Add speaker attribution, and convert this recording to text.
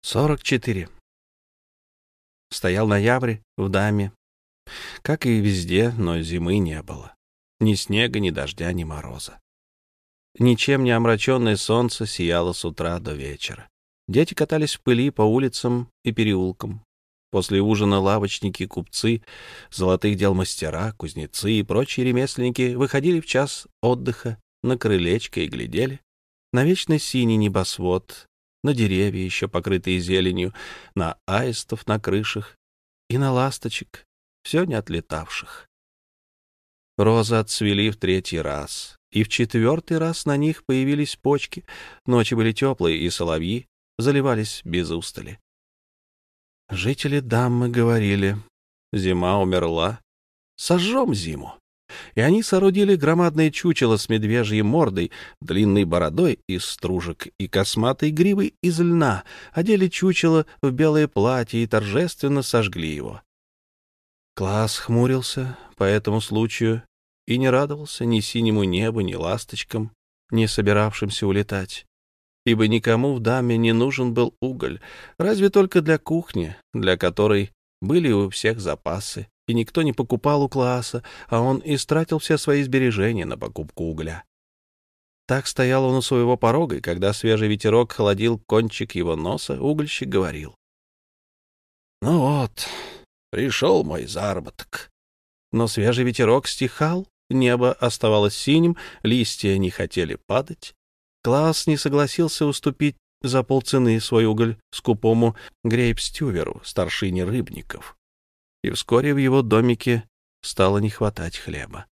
Speaker 1: Сорок четыре. Стоял ноябрь в даме. Как и везде, но зимы не было. Ни снега, ни дождя, ни мороза. Ничем не омраченное солнце сияло с утра до вечера. Дети катались в пыли по улицам и переулкам. После ужина лавочники, купцы, золотых дел мастера, кузнецы и прочие ремесленники выходили в час отдыха на крылечко и глядели на вечно синий небосвод, на деревья, еще покрытые зеленью, на аистов на крышах и на ласточек, все не отлетавших. Розы отцвели в третий раз, и в четвертый раз на них появились почки. Ночи были теплые, и соловьи заливались без устали. Жители даммы говорили, зима умерла, сожжем зиму и они соорудили громадное чучело с медвежьей мордой, длинной бородой из стружек и косматой гривой из льна, одели чучело в белое платье и торжественно сожгли его. Класс хмурился по этому случаю и не радовался ни синему небу, ни ласточкам, не собиравшимся улетать, ибо никому в даме не нужен был уголь, разве только для кухни, для которой были у всех запасы, и никто не покупал у класса, а он истратил все свои сбережения на покупку угля. Так стоял он у своего порога, и когда свежий ветерок холодил кончик его носа, угольщик говорил. — Ну вот, пришел мой заработок. Но свежий ветерок стихал, небо оставалось синим, листья не хотели падать. Класс не согласился уступить за полцены свой уголь скупому грейпстюверу, старшине рыбников и вскоре в его домике стало не хватать хлеба.